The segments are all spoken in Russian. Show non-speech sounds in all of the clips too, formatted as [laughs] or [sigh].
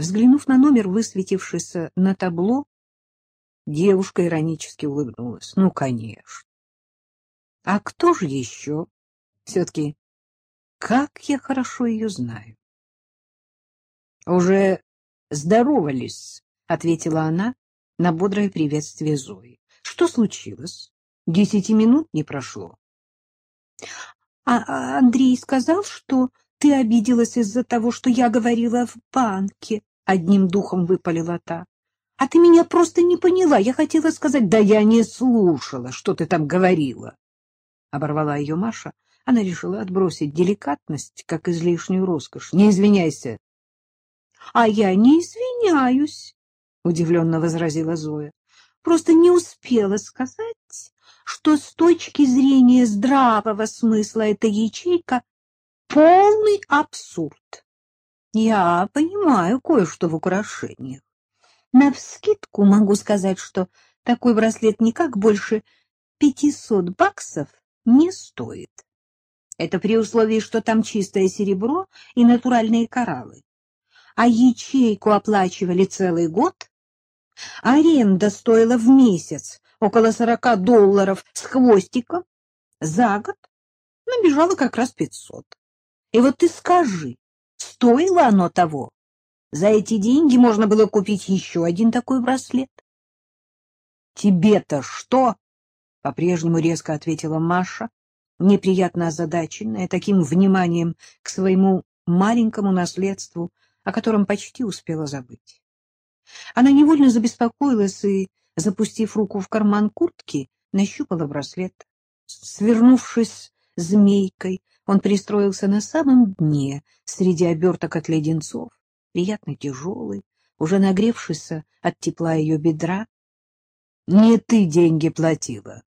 Взглянув на номер, высветившийся на табло, девушка иронически улыбнулась. Ну, конечно. А кто же еще? Все-таки, как я хорошо ее знаю. Уже здоровались, — ответила она на бодрое приветствие Зои. Что случилось? Десяти минут не прошло. А, а Андрей сказал, что ты обиделась из-за того, что я говорила в банке, — одним духом выпалила та. А ты меня просто не поняла. Я хотела сказать, да я не слушала, что ты там говорила. Оборвала ее Маша. Она решила отбросить деликатность, как излишнюю роскошь. Не извиняйся. — А я не извиняюсь, — удивленно возразила Зоя. — Просто не успела сказать, что с точки зрения здравого смысла эта ячейка полный абсурд. Я понимаю кое-что в украшениях. Навскидку могу сказать, что такой браслет никак больше пятисот баксов не стоит. Это при условии, что там чистое серебро и натуральные кораллы. А ячейку оплачивали целый год. Аренда стоила в месяц около сорока долларов с хвостиком. За год набежало как раз пятьсот. И вот ты скажи, стоило оно того? За эти деньги можно было купить еще один такой браслет. — Тебе-то что? — по-прежнему резко ответила Маша, неприятно озадаченная таким вниманием к своему маленькому наследству, о котором почти успела забыть. Она невольно забеспокоилась и, запустив руку в карман куртки, нащупала браслет. Свернувшись змейкой, он пристроился на самом дне среди оберток от леденцов, приятно тяжелый, уже нагревшийся от тепла ее бедра. — Не ты деньги платила.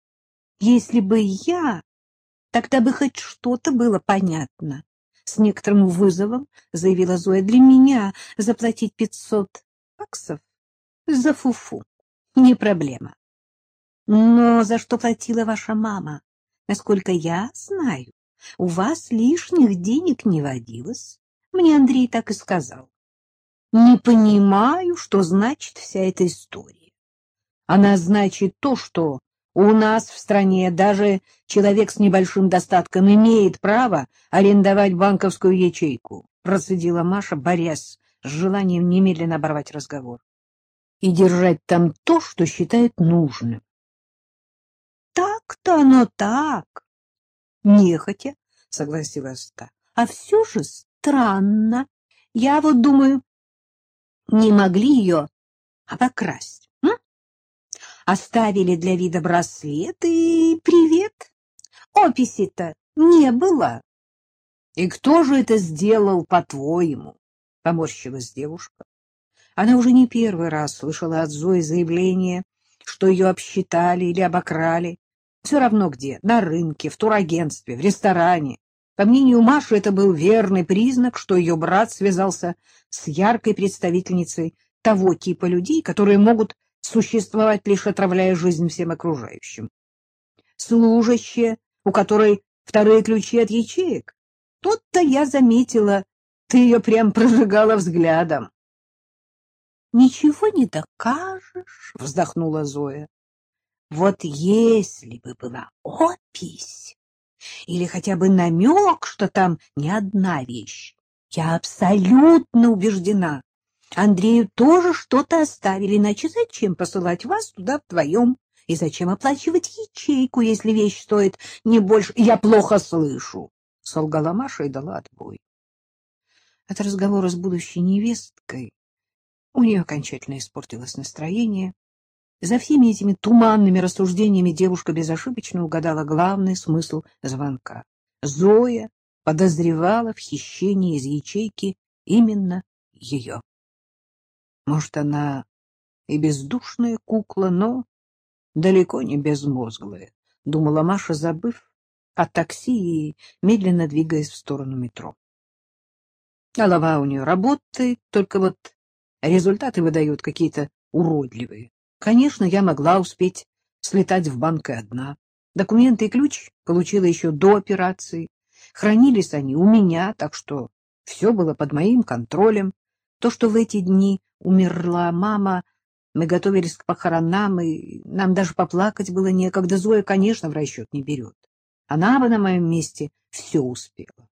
— Если бы я, тогда бы хоть что-то было понятно. С некоторым вызовом заявила Зоя. Для меня заплатить пятьсот баксов за фуфу не проблема. Но за что платила ваша мама? Насколько я знаю, у вас лишних денег не водилось. Мне Андрей так и сказал. Не понимаю, что значит вся эта история. Она значит то, что у нас в стране даже человек с небольшим достатком имеет право арендовать банковскую ячейку, процедила Маша, борясь с желанием немедленно оборвать разговор и держать там то, что считает нужным. Так-то оно так. Нехотя, согласилась та. А все же странно. Я вот думаю, не могли ее обокрасть. М? Оставили для вида браслет и привет. Описи-то не было. И кто же это сделал, по-твоему? Поморщилась девушка. Она уже не первый раз слышала от Зои заявление, что ее обсчитали или обокрали. Все равно где — на рынке, в турагентстве, в ресторане. По мнению Маши, это был верный признак, что ее брат связался с яркой представительницей того типа людей, которые могут существовать, лишь отравляя жизнь всем окружающим. Служащая, у которой вторые ключи от ячеек. Тут-то я заметила, ты ее прям [laughs] прожигала взглядом. — Ничего не докажешь, — вздохнула Зоя. — Вот если бы была опись или хотя бы намек, что там не одна вещь, я абсолютно убеждена. Андрею тоже что-то оставили, иначе зачем посылать вас туда вдвоем? И зачем оплачивать ячейку, если вещь стоит не больше? Я плохо слышу, — солгала Маша и дала отбой. От разговора с будущей невесткой у нее окончательно испортилось настроение. За всеми этими туманными рассуждениями девушка безошибочно угадала главный смысл звонка. Зоя подозревала в хищении из ячейки именно ее. Может, она и бездушная кукла, но далеко не безмозглая, — думала Маша, забыв о такси и медленно двигаясь в сторону метро. Голова у нее работает, только вот результаты выдают какие-то уродливые. Конечно, я могла успеть слетать в банк и одна. Документы и ключ получила еще до операции. Хранились они у меня, так что все было под моим контролем. То, что в эти дни умерла мама, мы готовились к похоронам, и нам даже поплакать было некогда. Зоя, конечно, в расчет не берет. Она бы на моем месте все успела.